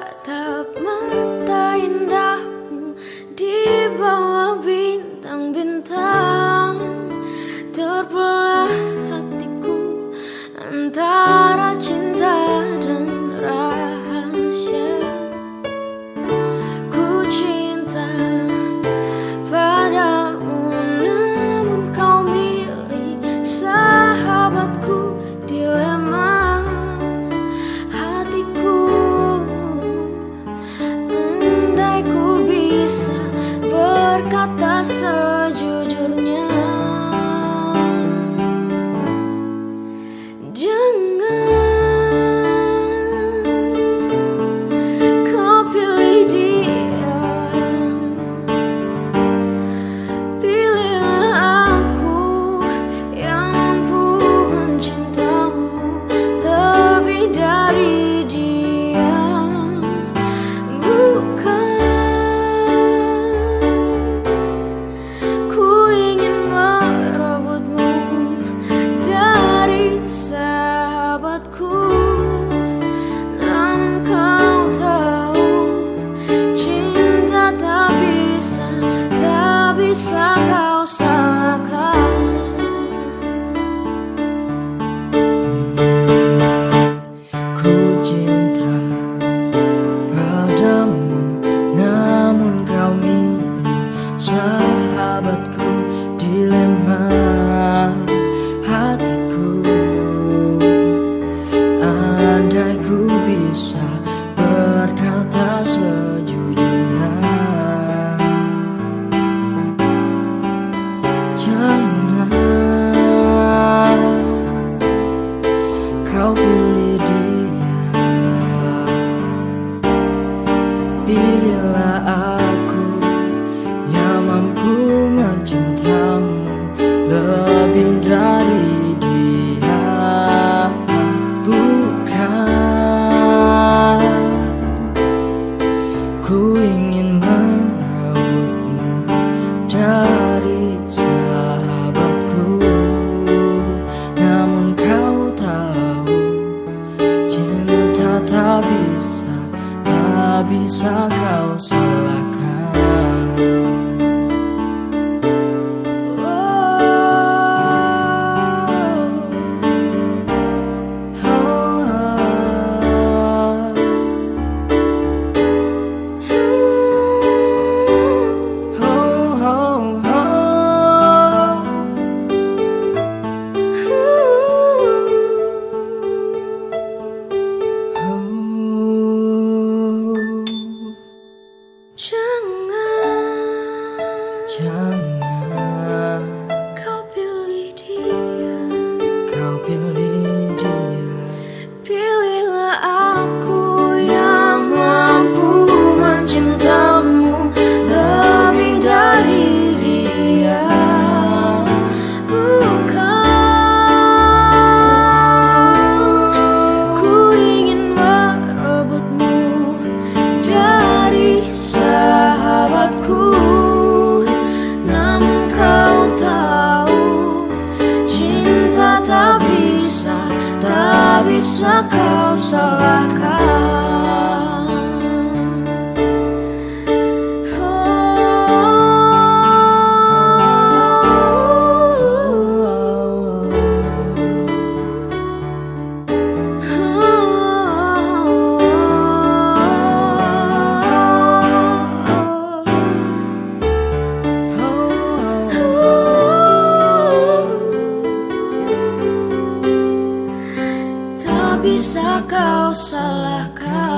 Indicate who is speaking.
Speaker 1: Tatap mata indahmu di bawah bintang-bintang. Terbelah myself dari sahabatku. Namun kau tahu cinta tak bisa Tak bisa kau salahkan
Speaker 2: Jangan. Kau pilih dia.
Speaker 1: Kau pilih dia.
Speaker 2: Pilihlah aku
Speaker 1: Tak bisa kau
Speaker 2: kau salahkan